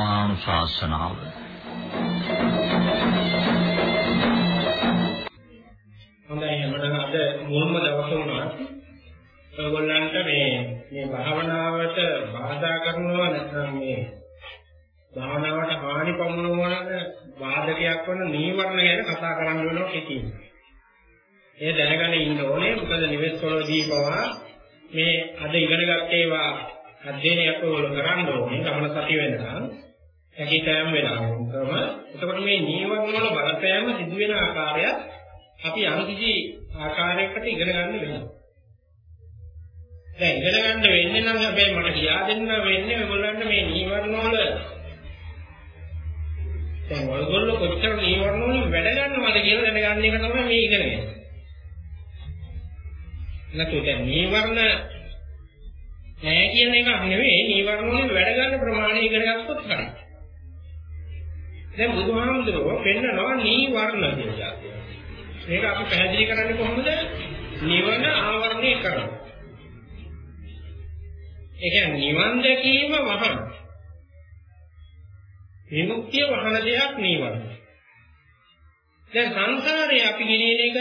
ධර්මානුශාසනාව. හොඳයි එමනම් අද මුල්ම දවස වුණා. ඔයගොල්ලන්ට මේ මේ භාවනාවට බාධා කරනවා නැත්නම් මේ භාවනාවට හානි පමුණවන බාධකයක් වන නීවරණ ගැන කතා කරන්න වෙනවා කිතියි. ඒ දැනගෙන ඉන්න ඕනේ. මොකද නිවෙස් වලදී පවා මේ අද ඉගෙන ගන්න ඒවා අධ්‍යයනයක් වල කරන්න ඕනේ. ගමන සති වෙනකන්. හැකියතම් වෙනවම එතකොට මේ නීවරණ වල බලපෑම සිදු වෙන ආකාරය අපි යම්කිසි ආකාරයකට ඉගෙන ගන්න වෙනවා දැන් ඉගෙන ගන්න වෙන්නේ නම් හැබැයි මට කියා දෙන්න වෙන්නේ ඔයගොල්ලන්ට මේ නීවරණ වල දැන් ඔයගොල්ලෝ කොච්චර නීවරණ වලින් වැඩ ගන්නවද කියලා දැනගන්න එක තමයි මේ ඉගෙන ගන්න. නැත්නම් දැන් නීවරණ නැහැ කියන එක නෙවෙයි නීවරණ වලින් වැඩ ගන්න ප්‍රමාණය ඉගෙන ගත්තොත් හරියි. දැන් බුදුහාමුදුරුවෝ පෙන්නනවා නීවරණ කියලා. මේක අපි පැහැදිලි කරන්නේ කොහොමද? නිවන ආවරණය කරනවා. ඒ කියන්නේ නිවන් දැකීම වහන. විමුක්තිය වහන දෙයක් නීවරණ. දැන් සංසාරේ අපි ගෙනියන එක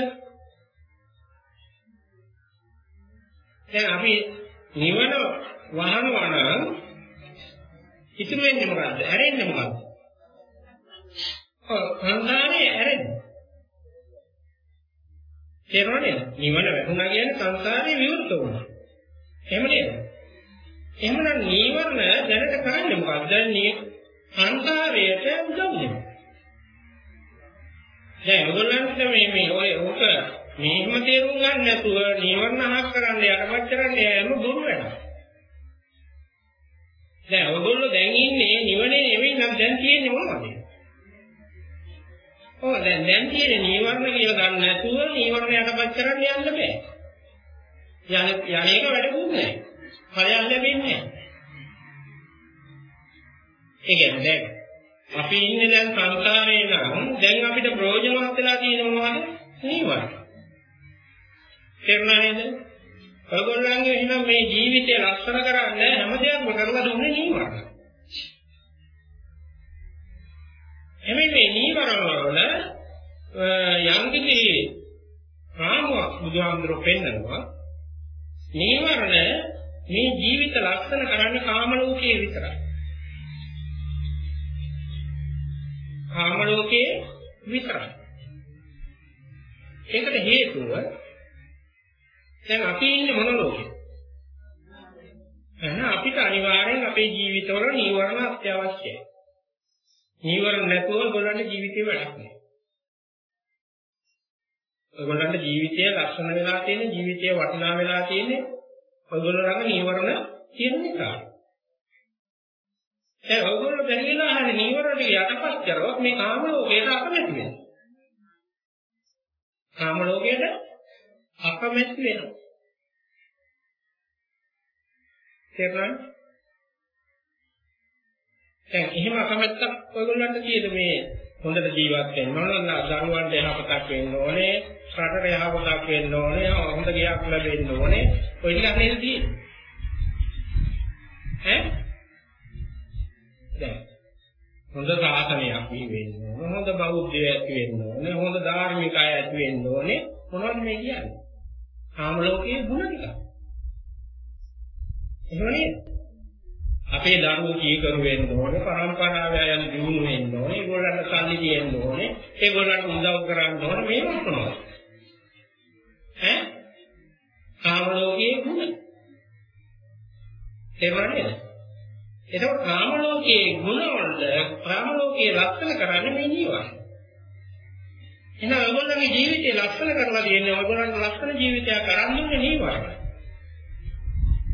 දැන් අපි නිවන වහනවා නම් ඉතුරු වෙන්නේ මොකද්ද? ඇරෙන්නේ මොකද්ද? ඔව් සංසාරේ ඇරෙන්නේ. තේරුණාද? නිවන වැටුණා කියන්නේ සංසාරේ විවෘත වුණා. එහෙම නේද? එහෙමනම් නීවරණ දැනට කරන්නේ මොකක්ද? මේ සංසාරයට උදව් වෙනවා. දැන් ඔයගොල්ලන්ට මේ මේ ඔය උක මේකම තේරුම් ගන්න නැතුව නීවරණ අහක් කරන්න යටපත් කරන්න යෑම දුරු වෙනවා. දැන් ඔයගොල්ලෝ දැන් ඉන්නේ නිවනේ නෙවෙයි නම් දැන් තියෙන්නේ මොනවද? ඔව් දැන් දැන් තියෙන්නේ නීවරණ කියලා ගන්න නැතුව නීවරණ යටපත් කරන්න යන්න බෑ. යන යන්නේක වැඩකුත් නැහැ. ඵලයක් ලැබෙන්නේ නැහැ. ඒ කියන්නේ දැන් අපි ඉන්නේ දැන් සංසාරේ නම් දැන් අපිට ප්‍රයෝජනවත් වෙලා තියෙන මොනවද? නීවරණ. තේරුණා නේද? ඔයගොල්ලන්ගේ එහෙනම් මේ ජීවිතය ලස්සන කරන්නේ හැම දෙයක්ම කරලා දුන්නේ නීවරණ. එමේ මේ නීවරණ වල යම් කිසි රාමුවක් බුදුහාමුදුරුවෝ පෙන්නනවා. නීවරණ මේ ජීවිත ලස්සන කරන්නේ කාම ලෝකයේ විතරයි. කාම ලෝකයේ විතරයි. ඒකට හේතුව දැන් අපි ඉන්නේ මොන ලෝකෙද? එහෙනම් අපිට අනිවාර්යෙන් අපේ ජීවිතවල නීවරණ අත්‍යවශ්‍යයි. නීවරණ නැතුව ඔයගොල්ලන්ට ජීවිතේ වැඩක් නෑ. ඔයගොල්ලන්ට ජීවිතය ලක්ෂණ වෙලා තියෙන ජීවිතය වටිනා වෙලා තියෙන්නේ ඔයගොල්ලෝ ළඟ නීවරණ තියෙන නිසා. ඒ ඔයගොල්ලෝ දැනගෙන හරි නීවරණ යටපත් කරොත් මේ කාම ලෝකයට අකමැති වෙනවා. කාම ලෝකයට අකමැති වෙනවා. තේරුණාද? දැන් එහෙම අකමැත්තක් ඔයගොල්ලන්ට තියෙද මේ හොඳට ජීවත් වෙන්න ඕන නම් දරුවන්ට යහපතක් වෙන්න ඕනේ, රටට යහපතක් වෙන්න ඕනේ, හොඳ ගියක් ලැබෙන්න ඕනේ. ඔය ටිකක් නේද තියෙන්නේ? ඈ? දැන් හොඳ සාසනයක් වී වෙන්න ඕන, හොඳ බෞද්ධය ඇති වෙන්න ඕනේ, හොඳ ධාර්මිකය ඇති වෙන්න ඕනේ. මොනවද මේ කියන්නේ? කාම ලෝකයේ ಗುಣ ටික. එහෙම නේද? අපේ දරුවෝ කීකරු වෙන්න ඕනේ, පරම්පරාව යන දිනු වෙන්න ඕනේ, ඒගොල්ලන්ට සල්ලි දෙන්න ඕනේ, ඒගොල්ලන්ට උදව් කරන්න ඕනේ මේවා තමයි. ඈ? කාම ලෝකයේ ගුණ. තේරුණාද? එතකොට කාම ලෝකයේ ගුණ වලට කාම ලෝකයේ ලක්ෂණ කරන්නේ මේ නිවන. එහෙනම් ඔයගොල්ලන්ගේ ජීවිතේ ලක්ෂණ කරලා තියෙනවා. ඔයගොල්ලන්ගේ ලක්ෂණ ජීවිතය කරන්නේ නිවන.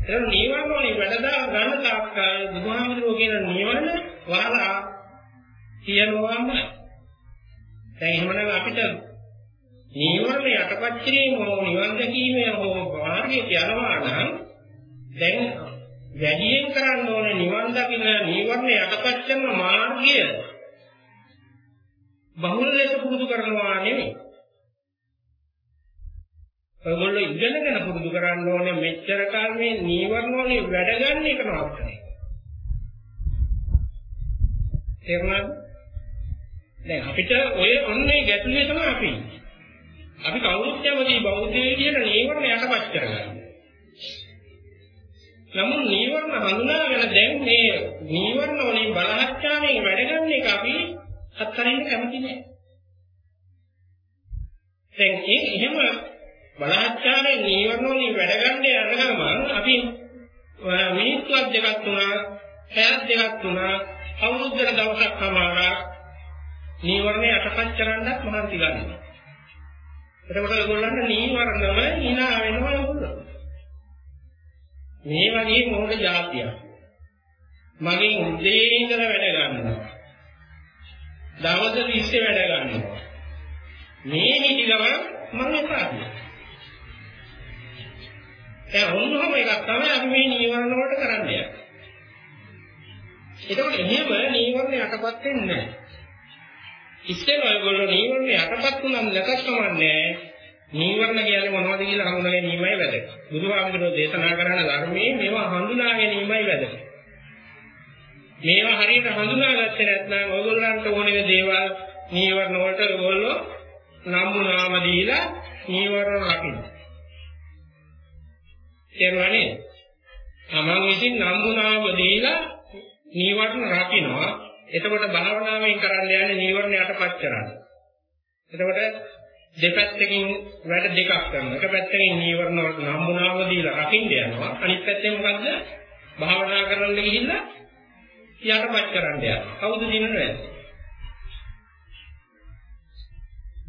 ඒක නිවන වලින් වැඩදා ගන්න තාක් බුදුහාමුදුරුවෝ කියන නිවන වහලා කියනවාම දැන් එහෙමනම් අපිට නිවන යටපත් කිරීම හෝ නිවන් දැකීමේ හෝ මාර්ගයට යනවා නම් දැන් වැඩියෙන් කරන්න ඕනේ නිවන් දකින්න නිවර්ණ යටපත් කරන මාර්ගය බහුල ලෙස පුරුදු කරනවා නෙමෙයි. ඔයගොල්ලෝ ඉගෙනගෙන පුරුදු කරන්න ඕනේ මෙච්චර කාල මේ නීවරණ වලින් වැඩ ගන්න එක නවත්තන එක. තේරුණාද? දැන් අපිට ඔය ඔන්නේ ගැටලුවේ තමයි අපි. අපි කවුරුත් කැමති බෞද්ධයෝ කියන නීවරණ යටපත් කරගන්න. නමුත් නීවරණ හඳුනාගෙන දැන් මේ නීවරණ වලින් බලහත්කාරයෙන් වැඩ ගන්න එක අපි අත්හරින්න කැමති නෑ. දැන් ඒ එහෙම බලහත්කාරයෙන් නීවරණ වලින් වැඩ ගන්න යන ගමන් අපි මිනිත්තුවක් දෙකක් තුනක් පැයක් දෙකක් තුනක් අවුරුද්දක දවසක් සමානක් නීවරණ යටපත් කරන්නත් මහන්සි ගන්නවා. එතකොට ඒගොල්ලන්ට නීවරණම hina වෙනවා ඒගොල්ලෝ. මේ වගේ මොහොත જાතියක්. මගෙන් උදේ ඉඳලා වැඩ ගන්නවා. දවස් 20 වැඩ ගන්නවා. මේ නිදි ගමන් මම එපාදී. ඒ වුණොම එකක් තමයි අපි මේ නීවරණ වලට කරන්නේ. එතකොට එහෙම නීවරණ යටපත් වෙන්නේ නැහැ. ඉස්සෙල්ලා ඔයගොල්ලෝ නීවරණ යටපත් වුණාම ලකස් කමන්නේ නීවරණ කියන්නේ මොනවද කියලා හඳුනා ගැනීමයි වැදගත්. බුදුහාමුදුරුවෝ දේශනා කරන ධර්මයේ මේවා හඳුනා ගැනීමයි වැදගත්. මේවා හරියට හඳුනාගත්තේ නැත්නම් ඔයගොල්ලන්ට ඕනේ දේවල් නීවරණ වලට ඔයගොල්ලෝ නම් නාම දීලා නීවරණ රකින්න. තේරුණානේ? තමන් විසින් නම් නාම දීලා නීවරණ රකින්නවා. එතකොට භාවනාවෙන් කරන්න යන්නේ නීවරණ යටපත් කරන්න. එතකොට දෙපැත්තකින් වැඩ දෙකක් කරනවා. එක පැත්තකින් නීවරණ වලට නම්බුනාම දීලා රකින්න යනවා. අනිත් පැත්තෙන් මොකද්ද? භාවනා කරන්න ගිහිල්ලා යටපත් කරන්න යනවා. කවුද දිනන්නේ?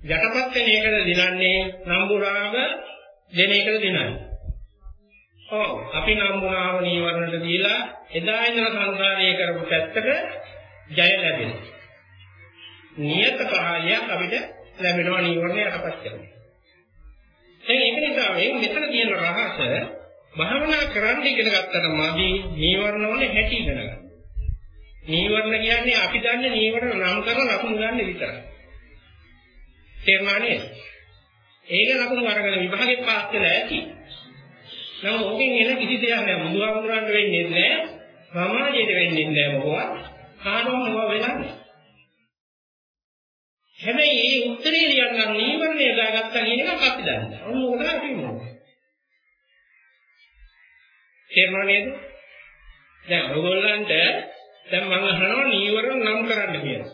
යටපත් වෙන එකද දිනන්නේ නම්බුනාම දෙන එකද දිනන්නේ? ඔව් අපි නම්බුනාම නීවරණට දීලා එදා ඉඳලා සංසාරයේ කරපු පැත්තට ජය ලැබෙනවා. නියත කාලයක් අපිට ලැබෙනවා නීවරණ යටපත් කරනවා. දැන් ඒක නිසා මේ මෙතන තියෙන රහස භාවනා කරන්න ඉගෙන ගත්තට මදි නීවරණ වල හැටි ඉගෙන ගන්න. නීවරණ කියන්නේ අපි දන්නේ නීවරණ නම් කරන ලකුණු ගන්න විතරයි. තේරුණා නේද? ඒක ලකුණු අරගෙන විභාගෙත් පාස් වෙලා ඇති. නම් ඕකෙන් එන කිසි දෙයක් නෑ බුදුහාමුදුරන්ට වෙන්නේ නෑ සමාජයට වෙන්නේ නෑ මොකවත් කාටවත් මොකව වෙන්නේ හැබැයි මේ උත්තරේ ලියන්න නීවරණය දාගත්තා කියන එක අපි දන්නවා. ඔන්න ඕක තමයි තියෙන්නේ. තේරුණා නේද? දැන් ඔයගොල්ලන්ට දැන් මම අහනවා නීවරණ නම් කරන්න කියලා.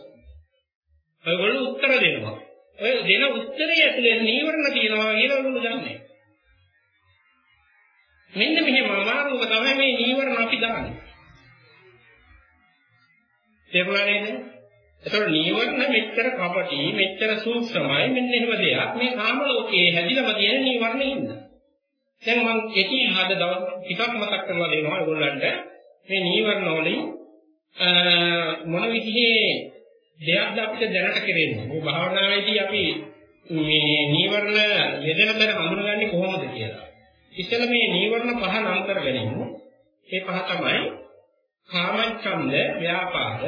ඔයගොල්ලෝ උත්තර දෙනවා. ඔය දෙන උත්තරේ ඇතුලේ නීවරණ තියෙනවා කියලා ඔයගොල්ලෝ දන්නේ. මෙන්න මෙහෙම අමාරුව තමයි මේ නීවරණ අපි දාන්නේ. තේරුණා නේද? ඒතකොට නීවරණ මෙච්චර කපටි මෙච්චර සූක්ෂමයි මෙන්න එහෙම දෙයක් මේ කාම ලෝකයේ හැදිලාම තියෙන නීවරණ ඉන්න. දැන් මම කෙටි හද දවස් ටිකක් මතක් කරලා දෙනවා ඒගොල්ලන්ට මේ නීවරණ වලින් මොන විදිහේ දෙයක්ද අපිට දැනට කෙරෙන්නේ. මේ භාවනාවේදී අපි මේ නීවරණ යෙදෙන තැන හඳුනගන්නේ කොහොමද කියලා. ඉතල මේ නීවරණ පහ නම් කරගෙන ඒ පහ තමයි කාමච්ඡන්ද, ව්‍යාපාද,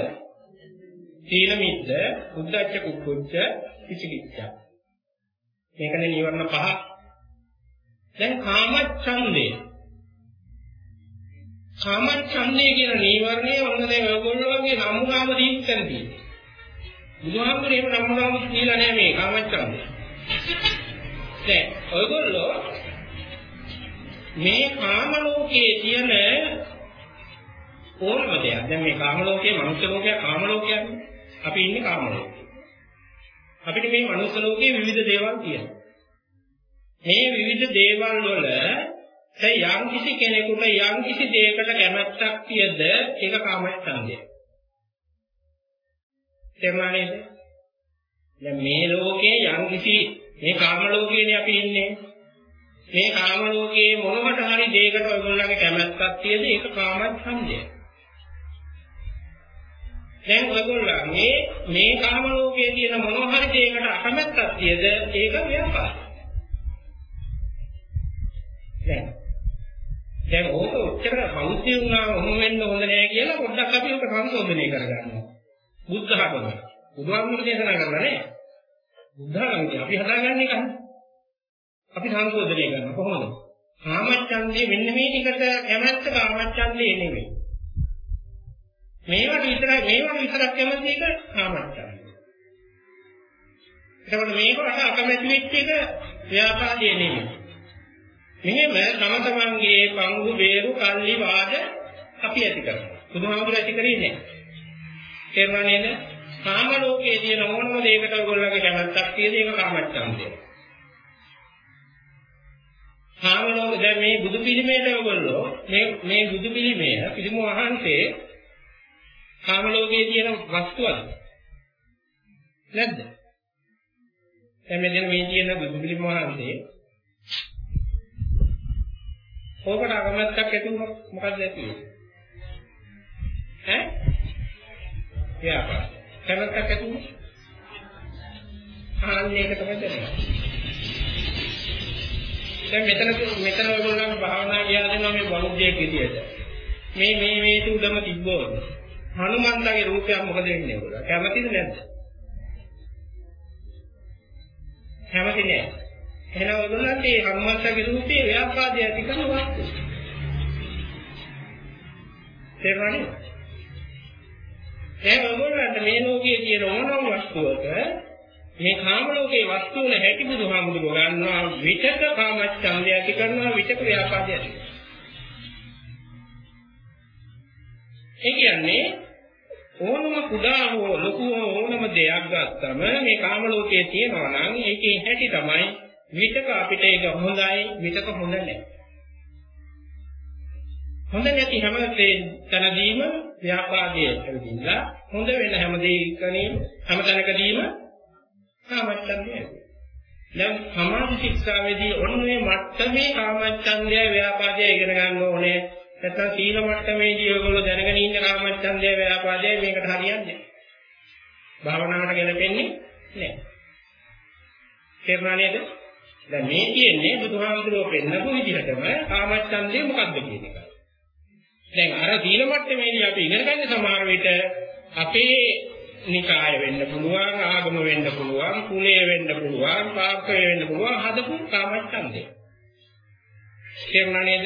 තීන මිද්ද, උද්ධච්ච කුක්කුච්ච, විචිකිච්ඡා. මේකනේ නීවරණ පහ. දැන් කාමච්ඡන්දේ කාමච්ඡන්දේ කියන නීවරණය ඔන්න දැන් ඔයගොල්ලෝ වගේ නම්ුනාම දීප්තන් තියෙනවා. බුදුහාමුදුරේ එහෙම නම්ුනාම කියලා නෑ මේ කාමච්ඡන්දේ. දැන් ඔයගොල්ලෝ මේ කාම ලෝකයේ තියෙන ඕනම දෙයක්. දැන් මේ කාම ලෝකයේ මනුෂ්‍ය ලෝකයක් කාම ලෝකයක්. අපි ඉන්නේ කාම ලෝකේ. අපිට මේ මනුෂ්‍ය ලෝකයේ විවිධ දේවල් තියෙනවා. මේ විවිධ දේවල් වල යම් කිසි කෙනෙකුට යම් කිසි දෙයකට කැමැත්තක් තියද ඒක කාමච්ඡන්දය. තේරුණාද? දැන් මේ ලෝකේ යම් කිසි මේ කාම ලෝකයේනේ අපි ඉන්නේ. මේ කාම ලෝකයේ මොනකට හරි දෙයකට ඔයගොල්ලන්ගේ කැමැත්තක් තියද ඒක කාමච්ඡන්දය. දැන් ඔයගොල්ලෝ මේ මේ කාම ලෝකයේ තියෙන මොනවා හරි දෙයකට අකමැත්තක් තියද ඒක ව්‍යාපාරය. දැන් දැන් ඕක උච්චර සෞඛ්‍ය වුණා ඔහොම වෙන්න හොඳ නෑ කියලා පොඩ්ඩක් අපි ඔක සංශෝධනය කරගන්නවා. බුද්ධ ධර්ම. බුදුහාමුදුරු දේශනා කරලා නෑ. බුද්ධ ධර්ම අපි හදාගන්න එක. අපි සංශෝධනය කරනවා කොහොමද? කාමච්ඡන්දේ මෙන්න මේ ටිකට කැමැත්ත කාමච්ඡන්දේ නෙමෙයි. මේවට විතරයි මේවට විතරක් කැමති එක කාමච්ඡන්දය. එතකොට මේකට අකමැති වෙච්ච එක ව්‍යාපාදයේ නෙමෙයි. මෙහෙම තම තමන්ගේ පංගු වේරු කල්ලි වාද අපි ඇති කරනවා. බුදුහාමුදුර ඇති කරේ නැහැ. තේරුණා නේද? කාම ලෝකයේ තියෙන ඕනම දෙයකට ඔයගොල්ලෝගේ කැමැත්තක් තියෙන එක කාමච්ඡන්දය. කාම ලෝක දැන් මේ බුදු පිළිමේට ඔයගොල්ලෝ මේ මේ බුදු පිළිමය පිළිම වහන්සේ කාම ලෝකයේ තියෙන වස්තුවද? නැද්ද? දැන් මෙතන මේ තියෙන බුදු පිළිම වහන්සේ ඕකට අකමැත්තක් ඇති වුණොත් මොකක්ද ඇති වෙන්නේ? ඈ? ව්‍යාපාර. කැමැත්තක් ඇති වුණොත් ආන්නේ ඒක තමයි දැනෙන්නේ. දැන් මෙතන මෙතන ඔයගොල්ලෝ භාවනා කියලා දෙනවා මේ බෞද්ධයෙක් විදියට. මේ මේ මේ උඩම තිබ්බොත් හනුමන්තගේ රූපයක් මොකද වෙන්නේ ඔයගොල්ලෝ? කැමතිද නැද්ද? කැමති නෑ. එහෙනම් ඔයගොල්ලන්ට මේ හනුමන්තගේ රූපේ ව්‍යාපාදය ඇති කරන වස්තු. තේරුණානේ? දැන් ඔයගොල්ලන්ට මේ ලෝකයේ තියෙන ඕනම වස්තුවක මේ කාම ලෝකයේ වස්තු වල හැටි බුදුහාමුදුරුවෝ ගන්නවා විචක කාමච්ඡන්දය ඇති කරනවා විචක ව්‍යාපාදය ඇති කරනවා. ඒ කියන්නේ ඕනම කුඩා හෝ ලොකු ඕනම දෙයක් ගත්තම මේ කාම ලෝකයේ තියෙනවා නම් ඒකේ හැටි තමයි විතක අපිට ඒක හොඳයි විතක හොඳ නැහැ. හොඳ නැති හැම තැනදීම ව්‍යාපාදයේ ඇවිදින්න හොඳ වෙන හැම දෙයකනීම හැම තැනකදීම කාමච්ඡන්දය. දැන් සමාධි ශික්ෂාවේදී ඔන්නේ මට්ටමේ කාමච්ඡන්දය ව්‍යාපාදය ඉගෙන ගන්න ඕනේ. නැත්නම් සීල මට්ටමේදී ඔයගොල්ලෝ දැනගෙන ඉන්න කාමච්ඡන්දය ව්‍යාපාදය මේකට හරියන්නේ නැහැ. භාවනාවට ගැලපෙන්නේ නැහැ. තේරුණා නේද? දැන් මේ කියන්නේ බුදුහාමුදුරුවෝ පෙන්නපු විදිහටම කාමච්ඡන්දය මොකක්ද කියන එක. දැන් අර සීල මට්ටමේදී අපි ඉගෙන ගන්න සමහර විට අපේ නිකාය වෙන්න පුළුවන් ආගම වෙන්න පුළුවන් කුලය වෙන්න පුළුවන් පාපය වෙන්න පුළුවන් හදපු කාමච්ඡන්දය. තේරුණා නේද?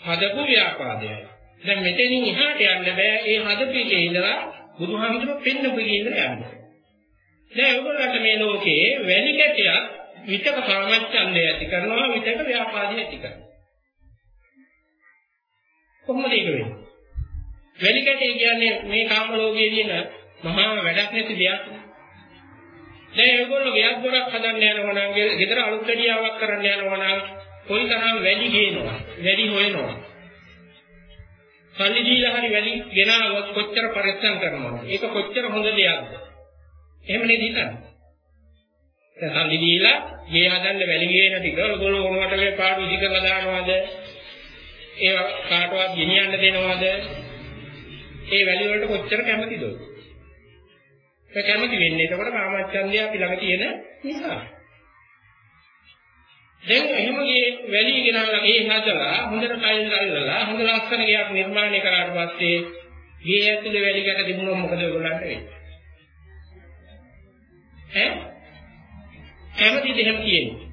හදපු ව්‍යාපාදයයි. දැන් මෙතනින් එහාට යන්න බෑ. ඒ හදපු එකේ ඉඳලා බුදුහාමුදුරුවෝ පෙන්නපු එකේ ඉඳලා යන්න. දැන් ඔයගොල්ලන්ට මේ ලෝකේ වැලි කැටයක් විතක කාමච්ඡන්දය ඇති කරනවා විතක ව්‍යාපාදය ඇති කරනවා. කොහොමද ඒක වෙන්නේ? වැලි කැටේ කියන්නේ මේ කාම ලෝකයේ තියෙන මහා වැඩක් නැති දෙයක්. දැන් ඒගොල්ලෝ ගයක් ගොඩක් හදන්න යනවා නම් ගෙදර අලුත් කඩියාවක් කරන්න යනවා නම් කොයි තරම් වැඩි ගේනවා වැඩි හොයනවා. සල්ලි දීලා හරි වැඩි ගෙනාවොත් කොච්චර පරිස්සම් කරනවද? ඒක කොච්චර හොඳ දෙයක්ද? එහෙම නේද හිතන්නේ? සල්ලි දීලා ගේ හදන්න වැඩි ගේන ටික ඔයගොල්ලෝ මොනවට මේ පාඩු ඉදි කරලා දානවද ඒ කාටවත් ගෙනියන්න දෙනවද? ඒ වැලි වලට කොච්චර කැමතිද? ඒ කැමති වෙන්නේ එතකොට කාමච්ඡන්දය අපි ළඟ තියෙන නිසා දැන් එහෙම ගේ වැලි ගෙනාලා ගේ හදලා හොඳට කයින් අල්ලලා හොඳ ලස්සන ගයක් නිර්මාණය කරාට පස්සේ ගේ ඇතුලේ වැලි ගැට තිබුණොත් මොකද ඔයගොල්ලන්ට වෙන්නේ? ඈ? කැමතිද එහෙම කියන්නේ?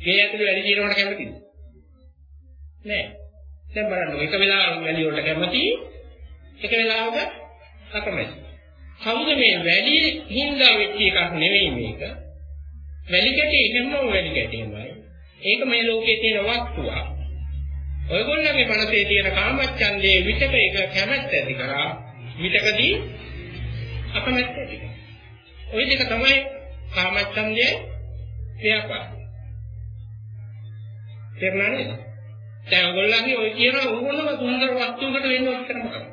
ගේ ඇතුලේ වැලි දිනනවට කැමතිද? නෑ. දැන් බලන්න එක වෙලාවක වැලි වලට කැමති එක වෙලාවක අකමැති. කවුද මේ වැලි හින්දා වෙච්ච එකක් නෙවෙයි මේක. වැලි කැටේ හැමෝම වැලි කැටේමයි. ඒක මේ ලෝකයේ තියෙන වස්තුවක්. ඔයගොල්ලන්ගේ මනසේ තියෙන කාමච්ඡන්දේ විතක එක කැමැත්ත ඇති කරා විතකදී අකමැත්ත ඇති කරා. ওই දෙක තමයි කාමච්ඡන්දේ ව්‍යාපාර. තේරුණා නේද? දැන් ඔයගොල්ලන්ගේ ওই කියන ඕනම සුන්දර වස්තුවකට වෙන්නේ ඔච්චරම තමයි.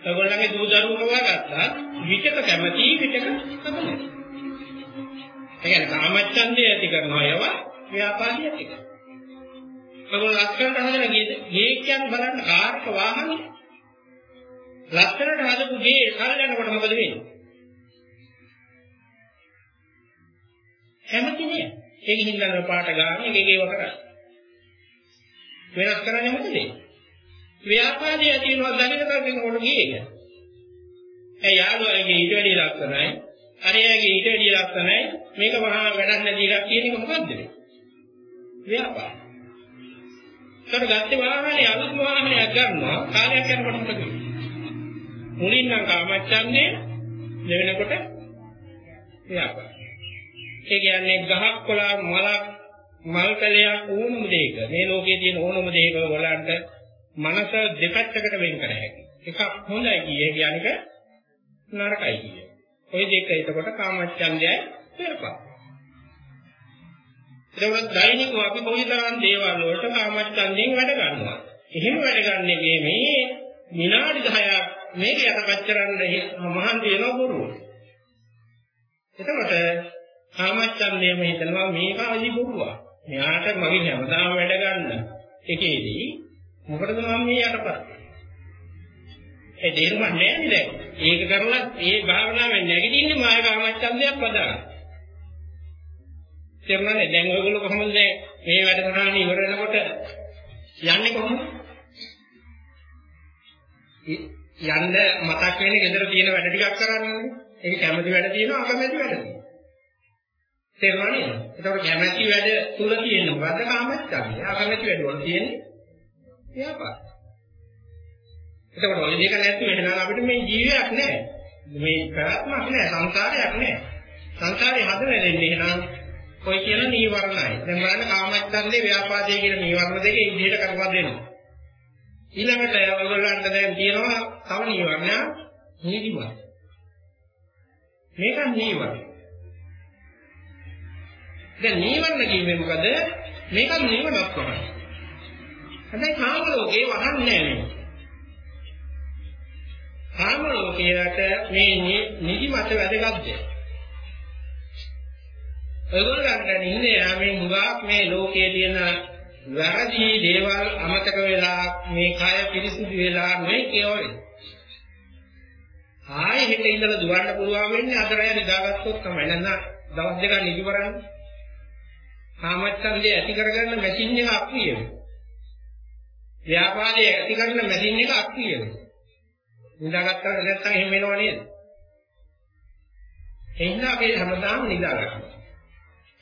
ඔයගොල්ලන්ගේ දූ දරුවෝ ගත්තා විතක කැමැති විතක අකමැති. ඒ කියන්නේ කාමච්ඡන්දය ඇති කරනවා යව ව්‍යාපාරිය ඇති කරනවා. ඔයගොල්ලෝ ලක්ෂණට හදන ගේ කියන්නේ බලන්න කාර්ක වාහනේ. ලක්ෂණට හදපු ගේ කල් යනකොට මොකද වෙන්නේ? කැමති නෑ. ඒක හින්දා පාට ගන්න එකේ ඒව කරා. වෙනස් කරන්නේ මොකද? ව්‍යාපාරය ඇති වෙනවා දැනගෙන කරගෙන ගියේ. ඒ යාළුවාගේ ඊට වැඩි ලක්ෂණයි අරයාගේ ඊට වැඩිය ලක්ෂණයි මේක මහා වැඩක් නැති එකක් කියන එක මොකද්ද? ව්‍යාපාර. ඒතර ගත්තේ වාහනේ අලුත් වාහනයක් ගන්නවා කාලයක් යනකොට මොකද වෙන්නේ? මුලින් නම් කාමච්ඡන්දේ දෙවෙනකොට ව්‍යාපාර. ඒ කියන්නේ ගහක් කොළා මලක් මල් පැලයක් ඕනම දෙයක මේ ලෝකයේ තියෙන ඕනම දෙයක වලන්ට මනස දෙපැත්තකට වෙන් කර හැකියි. එකක් හොඳයි කියේ කියන්නක නරකයි කියේ. ওই දෙක එතකොට කාමච්ඡන්දයයි පෙරපා. ඒකවත් දෛනිකව අපි කොයිතරම් දේවල් වලට කාමච්ඡන්දයෙන් වැඩ ගන්නවා. එහෙම වැඩ ගන්නේ මේ විනාඩි 10ක් මේක යටපත් කරන්න මහන්සි වෙන බොරුව. එතකොට කාමච්ඡන්දයම හිතනවා මේක අලි බොරුවක්. මෙයාට මගේ හැමදාම වැඩ ගන්න එකේදී මොකටද මම මේ යටපත් ඒ තේරුම් නැහැ නේද? ඒක කරලා ඒ භාවනාවෙන් නැගිටින්නේ මාය කාමච්ඡන්දයක් පදාගන්න. තේරුණානේ? දැන් ඔයගොල්ලෝ කොහොමද මේ වැඩසටහන ඉවර වෙනකොට යන්නේ කොහොමද? යන්න මතක් වෙන්නේ ගෙදර තියෙන වැඩ ටිකක් කරන්නේ. ඒක කැමති වැඩ තියෙනවා අකමැති වැඩ තියෙනවා. තේරුණා නේද? ඒතකොට කැමැති වැඩ තුල තියෙන මොකද්ද කාමච්ඡන්දය? අකමැති වැඩ වල තියෙන්නේ ව්‍යාපාර. එතකොට ඔය දෙක නැත්නම් එහෙනම් අපිට මේ ජීවිතයක් නැහැ. මේ ප්‍රාත්මක් නැහැ, සංසාරයක් නැහැ. සංසාරේ හදලා දෙන්නේ එහෙනම් ඔය කියන නීවරණයි. දැන් බලන්න කාමච්ඡන්දේ ව්‍යාපාදයේ කියන නීවරණ දෙකේ ඉදිරියට කරපුවා දෙනවා. ඊළඟට ඔයගොල්ලන්ට දැන් තියෙනවා තව නීවරණ නීතිමත්. මේක නීවරණ. දැන් නීවරණ කියන්නේ මොකද? මේක නීවරණක් තමයි. හැබැයි කාම ලෝකේ වහන්නේ නැහැ කාම ලෝකයට මේ නිදිමත වැදගත්ද? ඔයගොල්ලන්ට නිින්නේ යාමෙන් හුඟක් මේ ලෝකයේ තියෙන වැරදි දේවල් අමතක වෙලා මේ කය පිරිසිදු වෙලා මේ කියවලේ. ආයෙ හිත ඉඳලා දුවන්න පුළුවන් වෙන්නේ අද රැය නිදාගත්තොත් තමයි. නැත්නම් දවස් දෙකක් නිදි කරන්නේ. කාමච්ඡන්දේ ඇති කරගන්න මැෂින් එක අක්‍රිය වෙනවා. ව්‍යාපාරයේ ඇති කරන මැෂින් එක අක්‍රිය වෙනවා. නිදාගත්තා නැත්නම් එහෙම වෙනව නේද? එහෙනම් අපි හැමදාම නිදා ගන්නවා.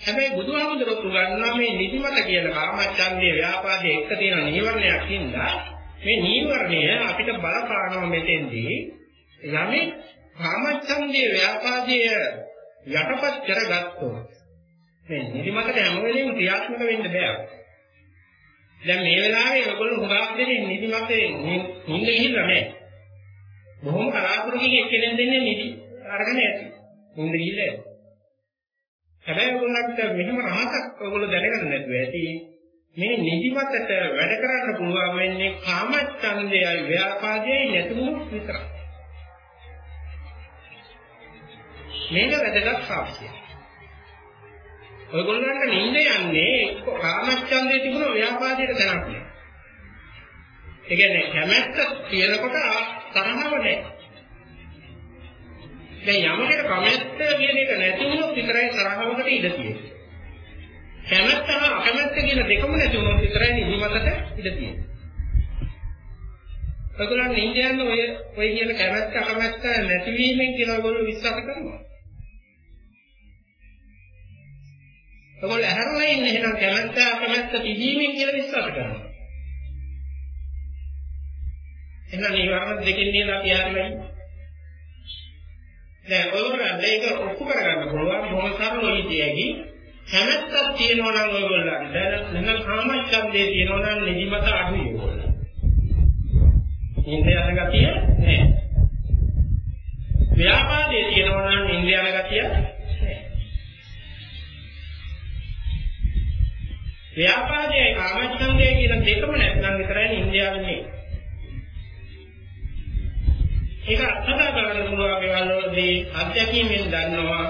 හැබැයි බුදුහාමුදුරුවෝ උගන්වන මේ නිදිමත කියන කාමච්ඡන්දේ ව්‍යාපාදයේ එක තියෙන නීවරණයක් හින්දා මේ නීවරණය අපිට බලපානවා මෙතෙන්දී යමෙක් කාමච්ඡන්දේ ව්‍යාපාදයේ යටපත් කරගත්තොත් මේ නිදිමතට හැම වෙලෙම ක්‍රියාත්මක වෙන්න බෑ. දැන් මේ වෙලාවේ ඔයගොල්ලෝ හුඟක් දෙනෙක් නිදිමතේ නිින්ද ගිහිල්ලා නැහැ. බොහොම කලාතුරකින් එක්කෙනෙක් දෙන්නේ නිදි අරගෙන ඇති. නිින්ද ගිහිල්ලා ඇති. හැබැයි ඔයගොල්ලන්ට මෙහෙම රහසක් ඔයගොල්ලෝ දැනගන්න නැතුව ඇති. මේ නිදිමතට වැඩ කරන්න පුළුවන් වෙන්නේ කාමච්ඡන්දයයි ව්‍යාපාදයයි නැතුණු විතරයි. මේක වැදගත් සාක්ෂියක්. ඔයගොල්ලන්ට නිින්ද යන්නේ කාමච්ඡන්දේ තිබුණ ව්‍යාපාදයට දැනක් නෑ. ඒ කියන්නේ කැමැත්ත කියනකොට තරහව නෑ. දැන් යමකට කැමැත්ත කියන එක නැති වුණොත් විතරයි තරහවකට ඉඩ තියෙන්නේ. කැමැත්ත හා අකමැත්ත කියන දෙකම නැති වුණොත් විතරයි නිදිමතට ඉඩ තියෙන්නේ. ඔයගොල්ලන් නිින්ද යන ඔය ඔය කියන කැමැත්ත අකමැත්ත නැතිවීමෙන් කියලා ඔයගොල්ලෝ විශ්වාස කරනවා. ඔයගොල්ලෝ ඇහැරලා ඉන්නේ එහෙනම් කැමැත්ත අකමැත්ත තිබීමෙන් කියලා විශ්වාස කරනවා. එහෙනම් මේ වර්ණ දෙකෙන් නේද අපි ආරම්භ වෙන්නේ. දැන් ඔයගොල්ලන්ට ඒක ඔප්පු කරගන්න පුළුවන් බොහොම සරල විදියකින් කැමැත්තක් තියෙනවා නම් ඔයගොල්ලන්ට නැත්නම් කාමච්ඡන්දේ තියෙනවා නම් නිදිමත අඩුයි ඔයගොල්ලෝ. ඉන්ද්‍රිය යන ගතිය නෑ. ව්‍යාපාදයේ තියෙනවා නම් ඉන්ද්‍රිය යන ගතිය ව්‍යාපාදයේ කාමච්ඡන්දය කියන දෙකම නැත්නම් විතරයි ඉන්දියාවේ ඒක අත්දැක ගන්න පුළුවන් දේවල් වලදී අධ්‍යක්ීමෙන් දන්නවා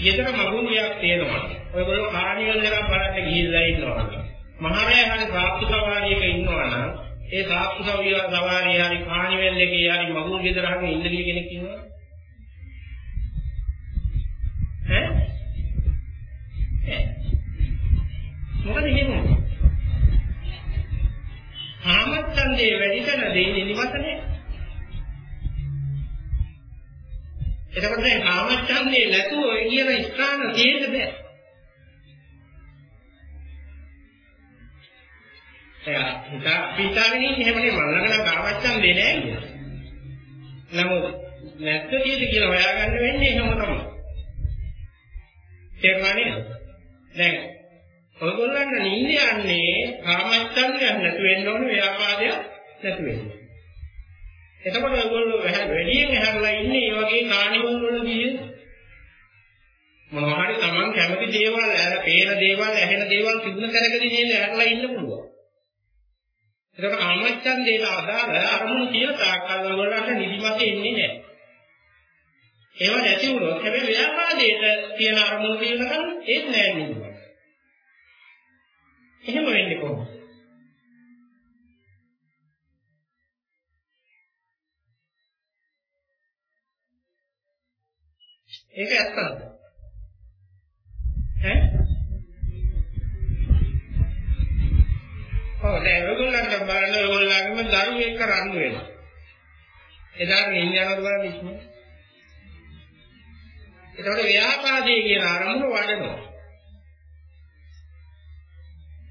ඊතර මගුලියක් තියෙනවා. ඔයගොල්ලෝ කාර්නිවල් එකක් බලන්න ගිහිල්ලා ඉන්නවා. මහරය හරි සාප්පු සවාරියක ඉන්නවා නම් ඒ සාප්පු සවාරිය හරි කාර්නිවල් එකේ හරි මගුල් ගෙදර හරි ඉන්න කෙනෙක් ඉන්නවා. මොකද එහෙම? කාමච්ඡන්දේ වැඩි තැන දෙන්නේ නිවසනේ. එතකොට මේ කාමච්ඡන්දේ නැතුව ඔය කියන ස්ථාන තියෙන්න බෑ. එයා හිතා පිටාගෙන ඉන්නේ එහෙම නෙමෙයි මම ළඟ නම් කාමච්ඡන්දේ නෑ කියලා. නමුත් නැත්ද කීයද කියලා හොයාගන්න වෙන්නේ එහෙම තමයි. තේරුණා නේද? දැන් ඔයගොල්ලන්ට නිින්ද යන්නේ කාමච්ඡන්දයක් නැතු වෙන්න ඕනේ ව්‍යාපාදයක් නැතු වෙන්න. එතකොට ඔයගොල්ලෝ වැඩියෙන් හැරලා ඉන්නේ මේ වගේ කාණිවල් වලදී මොනවා හරි Taman කැමති දේවල්, ඇර පේන දේවල්, ඇහෙන දේවල් තිබුණ තැනකදී නේද හැරලා ඉන්න පුළුවන්. එතකොට කාමච්ඡන්දේට අදාළ අරමුණු කියන තාක්කල් වලට නිදිමත එන්නේ නැහැ. ඒව නැති වුණොත් හැබැයි ව්‍යාපාදයට තියෙන අරමුණු කියනකම් ඒත් නෑ නිදිමත. එහෙම වෙන්නේ කොහොමද? ඒක ඇත්තද? ඈ? ඔව් දැන් ඔයගොල්ලන්ට බලන්න ඔයගොල්ලන්ගේම දරුවෙක් කරන්න වෙනවා. එදාට නිින්ද යනවද බලන්න ඉක්මන. ඒතකොට ව්‍යාපාදයේ කියන අරමුණ වඩනවා.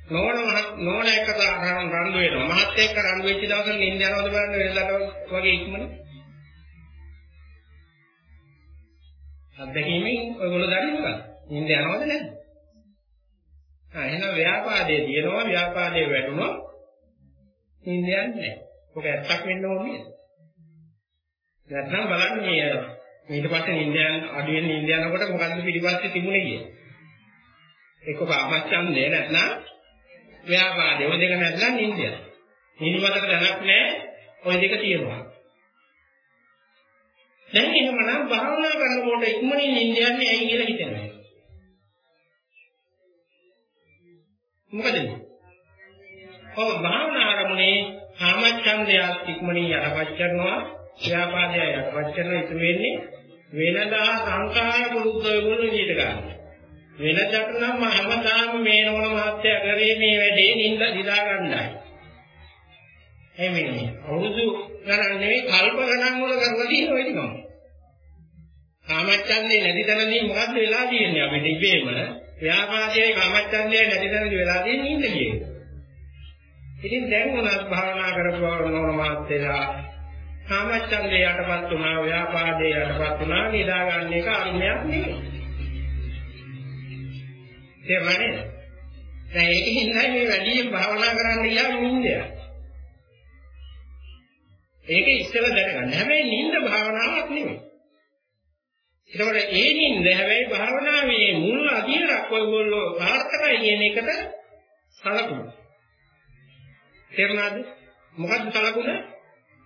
නෝන නෝන එක තරම් රණ්ඩු වෙනවා. මහත් එක්ක රණ්ඩු වෙච්ච දවසට නිින්ද යනවද බලන්න වෙනදාට වගේ ඉක්මන. අත්දැකීමෙන් ඔයගොල්ලෝ දන්නේ මොකක්ද? නිින්ද යනවද නැද්ද? ආ එහෙනම් ව්‍යාපාදයේ තියෙනවා ව්‍යාපාදයේ වැඩුණොත් නිින්ද යන්නේ නැහැ. ඔක ඇත්තක් වෙන්න ඕනේ. නැත්නම් බලන්න මේ ඊට පස්සේ නිින්ද යන අඩු වෙන නිින්ද යනකොට මොකද්ද පිටිපස්සේ තිබුණේ කියේ. එක්ක කාමච්ඡන්දේ නැත්නම් ව්‍යාපාදේ ඔය දෙක නැත්නම් නිින්දය. නිින්දකට දැනක් නැහැ ඔය දෙක තියෙනවා. දැන් එහෙමනම් භාවනා කරනකොට ඉක්මනින් නිින්ද යන්නේ ඇයි කියලා හිතනවා. මොකද? ඔව් භාවනා ආරමුණේ කාමච්ඡන්දයක් ඉක්මනින් යටපත් කරනවා, ව්‍යාපාදය යටපත් කරනවා ඉතුරු වෙන්නේ වෙනදා සංඛාර පුරුද්ද වල විදිහට ගන්න. වෙනදට නම් හැමදාම මේ නෝන මහත්ය කරේ මේ වැඩේ නින්ද දිලා ගන්නයි. එමෙන්නේ අවුරුදු ගණන් නෙවෙයි කල්ප ගණන් වල කරලා තියෙන ඔය ටිකම. කාමච්ඡන්දේ නැති තැනදී මොකද්ද වෙලා තියෙන්නේ අපිට ඉබේම ව්‍යාපාදයේ කාමච්ඡන්දේ නැති තැනදී වෙලා තියෙන්නේ නින්ද කියන්නේ. ඉතින් දැන් උනත් භාවනා කරපුවා නෝන මහත්යලා කාමච්ඡන්දේ යටපත් වුණා ව්‍යාපාදේ යටපත් වුණා නිදා ගන්න එක අරුමයක් නෙවෙයි. තේරුණානේ? දැන් ඒකෙන් ඉන්නයි මේ වැඩියෙන් භාවනා කරන්න ගියා නින්දය. ඒක ඉස්සෙල්ලා දැනගන්න. හැබැයි නින්ද භාවනාවක් නෙමෙයි. ඒකවල ඒ නින්ද හැබැයි භාවනාවේ මුල් අදියරක් ඔයගොල්ලෝ සාර්ථකයි කියන එකට සලකුණු. තේරුණාද? මොකද්ද සලකුණ?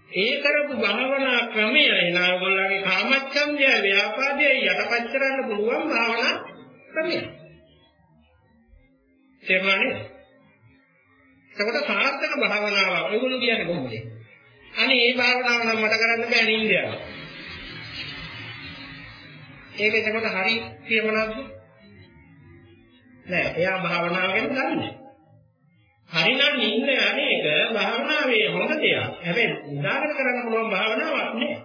ඒ කරපු භාවනා ක්‍රමය එන ඔයගොල්ලන්ගේ කාමච්ඡන්දය ව්‍යාපාදය යටපත් කරන්න පුළුවන් භාවනා ක්‍රමය. තේරුණානේ? එතකොට සාර්ථක භාවනාවක් ඔයගොල්ලෝ කියන්නේ කොහොමද? අනේ මේ භාවනාව නම් මට කරන්න බෑ නින්ද යනවා. ඒක එතකොට හරි කියමනක්ද? නෑ එයා භාවනාව ගැන දන්නේ. හරිනම් නින්ද අනේක භාවනාවේ හොඳ දෙයක්. හැබැයි උදාහරණ කරන්න පුළුවන් භාවනාවක් නෑ.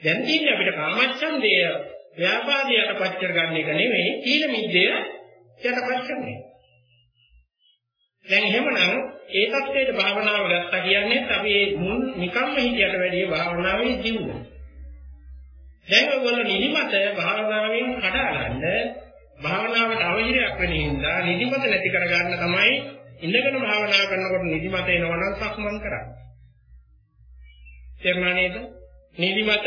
දැන් තියෙන්නේ අපිට කාමච්ඡන්දය ව්‍යාපාදයට පත් කරගන්න එක නෙවෙයි සීල මිද්දය යටපත් කරන්නේ. දැන් එහෙමනම් ඒ தත්ත්වයට භාවනාව ගත්තා කියන්නේ අපි මේ මුල් නිකම්ම හිතියට වැඩිය භාවනාවේ දියුණුව. දැන් ඔයගොල්ලෝ නිදිමත භාවනාවෙන් කඩා ගන්න භාවනාවට අවශ්‍යයක් වෙන හින්දා නිදිමත නැති කරගන්න තමයි ඉඳගෙන භාවනා කරනකොට නිදිමත එනවනම් සක්මන් කරන්නේ. තේරුණා නේද? නිදිමත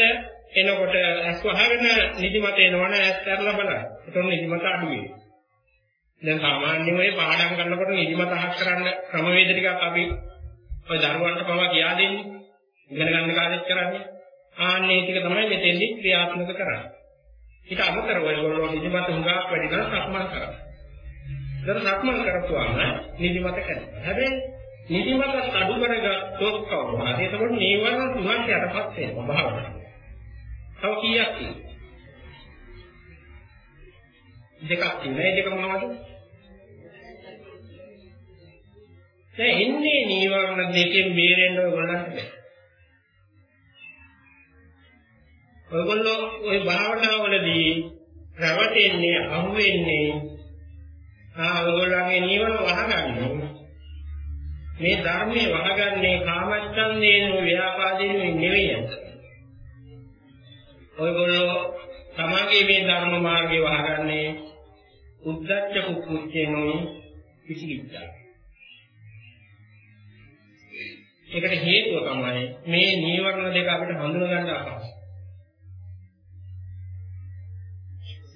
එනකොට ඇස් වහගෙන නිදිමත එනවනම් ඇස් කරලා බලන්න. එතකොට නිදිමත අඩු වෙනවා. දැන් සාමාන්‍යයෙන් ඔය පාඩම් කරනකොට නිදිමත අහක් කරන්න ක්‍රමවේද ටිකක් අපි ඔය දරුවන්ට පවා කියා දෙන්නේ. ඉගෙන ගන්න කාලෙත් කරන්නේ. ආන්නේ ටික තමයි මෙතෙන්දි ක්‍රියාත්මක කරන්නේ. ඊට අමතරව ඔයගොල්ලෝ නිදිමත හුඟක් වැඩි නම් සක්මන් කරන්න. දර සක්මන් කරපුවාම නිදිමත කරනවා. හැබැයි නිදිමත අඩු කරගත්තොත් කවුරුහරි එතකොට නීවරණ තුනක් යටපත් වෙනවා භාවනාව. තව කීයක් තියෙනවද? දෙකක් තියෙනවා. ඒ දෙක මොනවද? දැන් ඉන්නේ නීවරණ දෙකෙන් බේරෙන්න ඔයගොල්ලන්ට බැහැ. ඔයගොල්ලෝ ওই භාවනාවලදී රැවටෙන්නේ අහුවෙන්නේ ආ ඔයගොල්ලන්ගේ නීවරණ වහගන්නේ. මේ ධර්මයේ වහගන්නේ කාමච්ඡන්දේන ව්‍යාපාදේන නෙවෙයි. ඔයගොල්ලෝ තමන්ගේ මේ ධර්ම මාර්ගේ වහගන්නේ උද්දච්ච කුක්කුච්චේනෝයි විසිකිච්ඡා. ඒකට හේතුව තමයි මේ නීවරණ දෙක අපිට හඳුනා ගන්න අපහසුයි.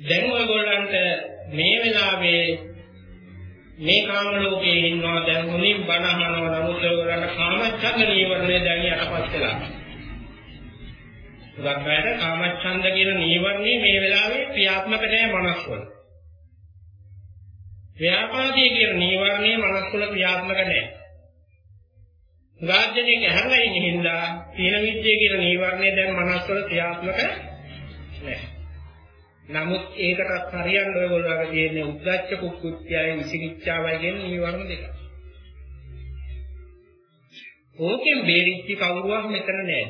දැන් ඔයගොල්ලන්ට මේ වෙලාවේ මේ කාම ලෝකයේ ඉන්නවා දැන් මුලින් බණ අහනවා නමුත් ඔයගොල්ලන්ට කාමච්ඡන්ද නීවරණය දැන් යටපත් වෙලා. උගක් අයට කාමච්ඡන්ද කියන නීවරණේ මේ වෙලාවේ ක්‍රියාත්මක නැහැ මනස් වල. ව්‍යාපාදයේ කියන නීවරණේ මනස් වල ක්‍රියාත්මක නැහැ. ගාජ්ජනේ ඇහැරලා ඉන්නේ හින්දා තීන විද්‍ය කියන නීවරණය දැන් මනස් වල ක්‍රියාත්මක නැහැ. නමුත් ඒකටත් හරියන්න ඔයගොල්ලෝගේ තියෙන උද්දච්ච කුක්කුච්චයයි විසිකිච්ඡාවයි කියන නීවරණ දෙක. ඕකෙන් බේරිච්ච කවුරුවක් මෙතන නැහැ.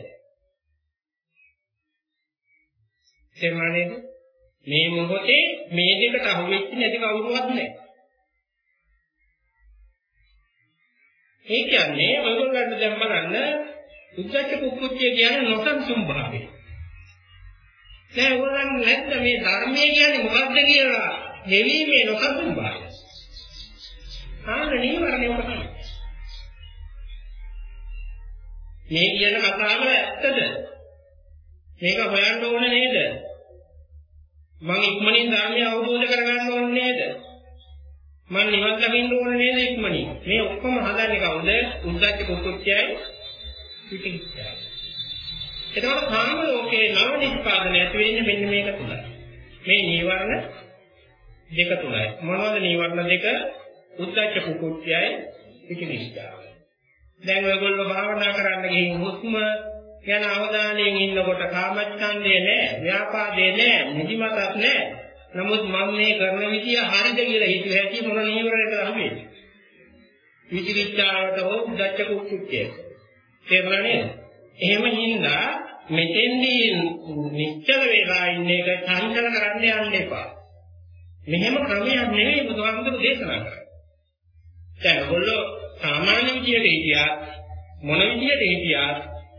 තේරුණානේ? මේ මොහොතේ මේ දෙකට අහුවෙච්ච නැති කවුරුවත් නැහැ. ඒ කියන්නේ ඔයගොල්ලන්ට දැන් බලන්න උද්දච්ච කුක්කුච්චය කියන්නේ නොසන්සුන් භාවය. දැන් ඕගොල්ලන් නැත්නම් මේ ධර්මයේ කියන්නේ මොකක්ද කියලා නෙවීමේ නොසතුන් බාරය. ආන නීවරණය ඔබ තමයි. මේ කියන කතාව ඇත්තද? මේක හොයන්න ඕන නේද? මම ඉක්මනින් ධර්මය අවබෝධ කරගන්න ඕන නේද? මම නිවන් දකින්න ඕන නේද ඉක්මනින්? මේ ඔක්කොම හදන්නේ කවුද? උද්දච්ච කුක්කුච්චයයි පිටිච්චයයි. එතකොට කාම ලෝකයේ නව නිෂ්පාදනය ඇති වෙන්නේ මෙන්න මේක තුලයි. මේ නීවරණ දෙක තුලයි. මොනවද නීවරණ දෙක? උද්දච්ච කුකුච්චයයි පිටිනිෂ්ඨාව. දැන් ඔයගොල්ලෝ භාවනා කරන්න ගිහින් හුස්ම යන අවධානයෙන් ඉන්නකොට කාමච්ඡන්දේ නැහැ, ව්‍යාපාදේ නැහැ, නිදිමතක් නැහැ. නමුත් මම මේ කරන විදිය හරිද කියලා හිතුව හැටි මොන නීවරණයකද අහුවෙන්නේ? විචිකිච්ඡාවට හෝ උද්දච්ච කුකුච්චය. තේරුණා නේද? එහෙම හින්දා මෙතෙන්දී නිශ්චල වෙලා ඉන්න එක චංචල කරන්න යන්න එපා. මෙහෙම ක්‍රමයක් නෙවෙයි බුදුහාමුදුරු දේශනා කරන්නේ. දැන් ඔයගොල්ලෝ සාමාන්‍ය විදියට හිටියා මොන විදියට හිටියා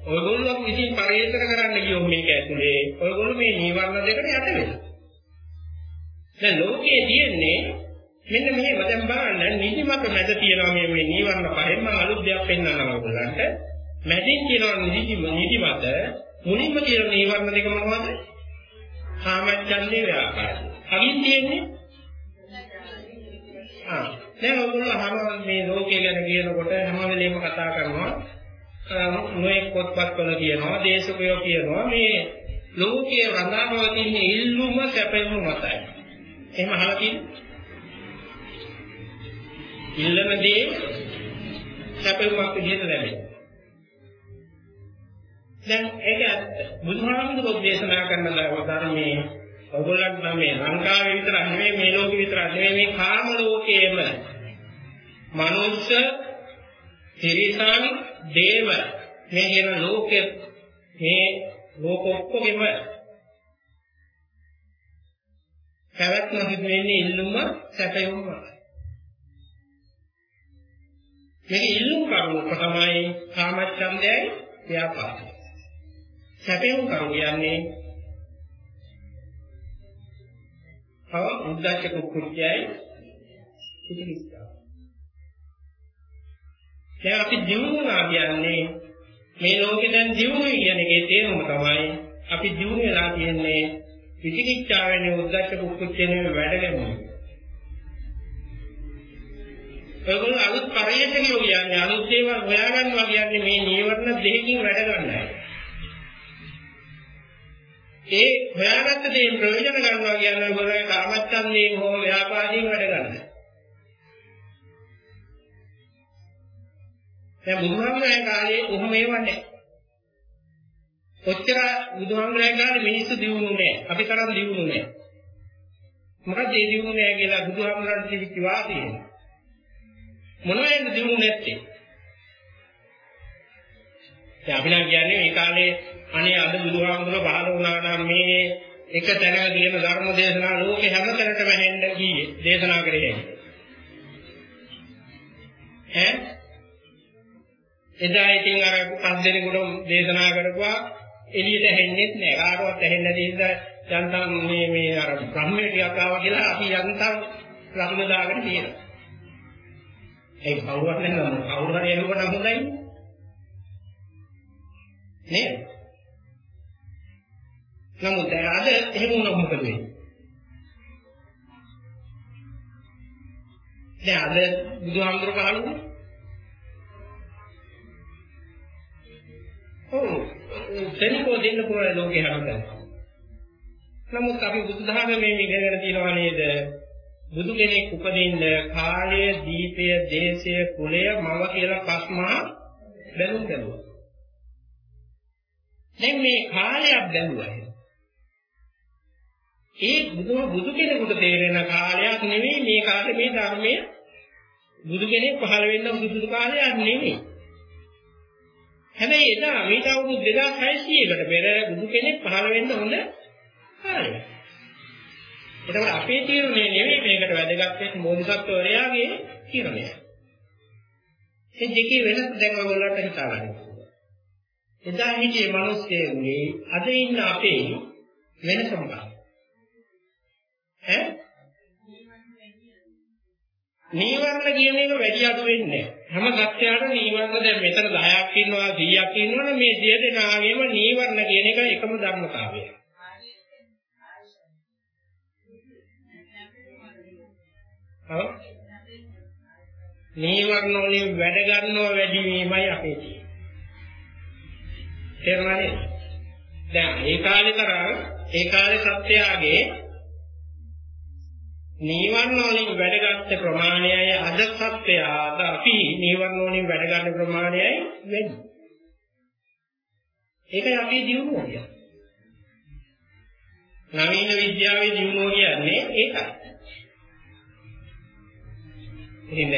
ඔයගොල්ලෝ විසින් පරිේෂණ කරන්න ගියොත් මේක ඇතුලේ ඔයගොල්ලෝ මේ නීවරණ දෙකට යට වෙනවා. දැන් ලෝකයේ තියෙන්නේ මෙන්න මෙහෙම දැන් බලන්න නිදිමත මැද තියෙනවා මේ මේ නීවරණ පහෙන් මම අලුත් දෙයක් පෙන්නන්නම් ඔයගොල්ලන්ට. මැදින් තියෙනවා නිදිම නිදිමත මුලින්ම තියෙන නීවරණ දෙක මොනවද? කාමච්ඡන්දේ ව්‍යාපාරය. අගින් තියෙන්නේ ආ දැන් ඔයගොල්ලෝ අහනවා මේ ලෝකය ගැන කියනකොට හැම වෙලේම කතා කරනවා නොයෙක් පොත්පත් වල කියනවා දේශකයෝ කියනවා මේ ලෝකයේ රඳාපවතින ඉල්ලුම සැපෙම මතයි. එහෙම අහලා තියෙන්නේ? ඉල්ලන දේ සැපෙමක් විදිහට ලැබෙනවා. දැන් ඒක ඇත්ත. බුදුහාමුදුරුවෝ දේශනා කරන ධර්මයේ ඔයගොල්ලන්ට නම් මේ ලංකාවේ විතරක් නෙවෙයි මේ ලෝකෙ විතරක් නෙවෙයි මේ කාම ලෝකයේම මනුෂ්‍ය, තිරිසන්, දේව මේ කියන ලෝකෙ මේ ලෝක ඔක්කොගෙම පැවැත්ම සිදු වෙන්නේ ඉල්ලුම සැපයුම. මේක ඉල්ලුම් කරුණු තමයි කාමච්ඡන්දයයි ව්‍යාපාරය. සැපයුම් කරු කියන්නේ තව උද්දච්ච කුක්කුච්චයයි පිටිනිස්සා. දැන් අපි දිනුනා කියන්නේ මේ ලෝකේ දැන් දිනුනේ කියන එකේ තේරුම තමයි අපි දිනු වෙලා කියන්නේ විචිකිච්ඡාවෙන් උද්දච්ච කුක්කුච්චෙන් වැඩ ගැනීම. ඒගොල්ලෝ අලුත් පරිශ්‍රණියෝ කියන්නේ අලුත් දේවල් හොයාගන්නවා කියන්නේ මේ නීවරණ දෙකකින් වැඩ ගන්නයි. ඒ හොයාගත්ත දේ ප්‍රයෝජන ගන්නවා කියන්නේ ඔයගොල්ලෝගේ කාමච්ඡන්දයෙන් හෝ ව්‍යාපාදයෙන් වැඩ ගන්න. දැන් බුදුහාමුදුරේ කාලේ කොහොම ඒවන්නේ? කොච්චර බුදුහාමුදුරේ කාලේ මිනිස්සු දියුණු නෑ. අපි තරම් දියුණු නෑ. මොකද ඒ දියුණු නෑ කියලා බුදුහාමුදුරන්ට කිව්ව වාසිය. මොනවද දියුණු නැත්තේ? දැන් අපි නම් කියන්නේ මේ කාලේ අනේ අද බුදුහාමුදුරුවෝ පහළ වුණා නම් මේ එක තැනක කියන ධර්ම දේශනා ලෝකේ හැමතැනටම ඇහෙන්න ගියේ දේශනා කරේ ඈ එදා ඉතින් අර පස් දෙනෙකුට දේශනා කරපුවා එළියට ඇහෙන්නේ නැහැ. කාටවත් ඇහෙන්නේ නැති නිසා යන්තම් මේ මේ අර බ්‍රහ්මයේ ටිකක් ආවා කියලා අපි යන්තම් රත්න දාගෙන තියෙනවා. ඒක කවුරුවත් නැත්නම් කවුරු හරි එනකොට හොඳයි. නේද? නමුත් අද එහෙම වුණොත් මොකද වෙන්නේ? දැන් අද බුදුහාමුදුරුවෝ කහන්නේ සෙනිකෝ දෙන්න පුළුවන් ලෝකේ හැමදාම. නමුත් අපි බුදුදහමේ මේ ඉගෙනගෙන තියෙනවා නේද? බුදු කෙනෙක් උපදින්න කාලය, දීපය, දේශය, කුලය, මව කියලා පස්මහා බැලුම් බැලුවා. දැන් මේ කාලයක් බැලුවා. ඒ බුදු බුදු කෙනෙකුට තේරෙන කාලයක් නෙවෙයි මේ කාලේ මේ ධර්මයේ බුදු කෙනෙක් පහළ වෙන්න උදුසුදු කාලයක් නෙවෙයි. හැබැයි එදා මේට අවුරුදු 2600කට පෙර බුදු කෙනෙක් පහළ වෙන්න හොඳ කාලයක්. එතකොට අපේ තීරණය නෙවෙයි මේකට වැදගත් වෙන්නේ බෝධිසත්වරයාගේ තීරණය. මේ දෙකේ වෙනස දැන් ඔයගොල්ලන්ට හිතා ගන්න. එදා හිටියේ මිනිස්සුගේ අද ඉන්න අපේ වෙනස මොකක්ද? ඈ නීවරණ කියන එක වැඩි අඩු වෙන්නේ හැම සත්‍යයට නීවරණ දැන් මෙතන 10ක් ඉන්නවා 100ක් ඉන්නවනේ මේ 100 දෙනාගේම නීවරණ කියන එක එකම ධර්මතාවය. ඔව්. නීවරණ වලින් වැඩ ගන්නව වැඩි වීමයි අපේ තියෙන්නේ. තේරුණානේ? දැන් ඒ කාලේ තරම් ඒ කාලේ සත්‍යයගේ නීවරණ වලින් වැඩගත් ප්‍රමාණයයි අද සත්‍යය අද අපි නීවරණ වලින් වැඩ ගන්න ප්‍රමාණයයි වැඩි. ඒකයි අපි දියුණුව කියන්නේ. නවීන විද්‍යාවේ දියුණුව කියන්නේ ඒකයි. ඉතින්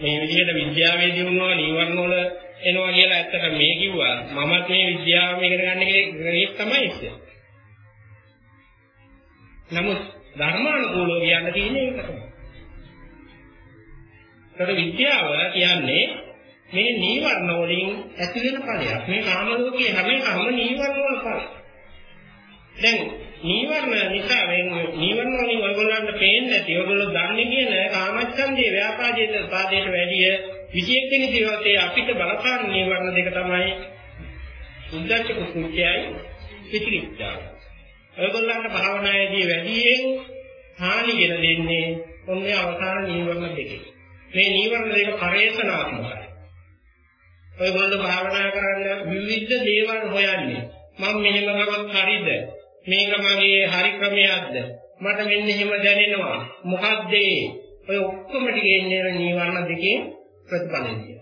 මේ විදිහට විද්‍යාවේ දියුණුව නීවරණ වල එනවා කියලා ඇත්තට මේ කිව්වා මමත් මේ විද්‍යාව ඉගෙන ගන්න කෙනෙක් තමයි ඉන්නේ. නමුත් ධර්මානුකූලව කියන්න තියෙන්නේ ඒක තමයි. ඒකට විද්‍යාව කියන්නේ මේ නීවරණ වලින් ඇති වෙන ඵලයක්. මේ කාම ලෝකයේ හැම එකම නීවරණ වල ඵල. දැන් නීවරණ නිසා වෙන නීවරණ වලින් ඔයගොල්ලන්ට පේන්නේ නැති ඔයගොල්ලෝ දන්නේ කියන කාමච්ඡන්දේ ව්‍යාපාදයේ පාදයට වැඩිය විශේෂ වෙන දේවල්ට අපිට බලපාන නීවරණ දෙක තමයි උද්දච්ච කුච්චයයි පිටිච්චාව. ඔයගොල්ලන්ට භාවනායේදී වැඩියෙන් හානි ගෙන දෙන්නේ ඔන්නේ අවසාන නීවරණ දෙකේ. මේ නීවරණ දෙක පරේෂණාත්මකයි. ඔයගොල්ලෝ භාවනා කරන්න විවිධ දේවල් හොයන්නේ. මම මෙහෙම කරොත් හරිද? මේක මගේ හරි ක්‍රමයක්ද? මට මෙන්න එහෙම දැනෙනවා. මොකද්ද ඔය ඔක්කොම ටික එන්නේ නීවරණ දෙකේ ප්‍රතිඵලයි.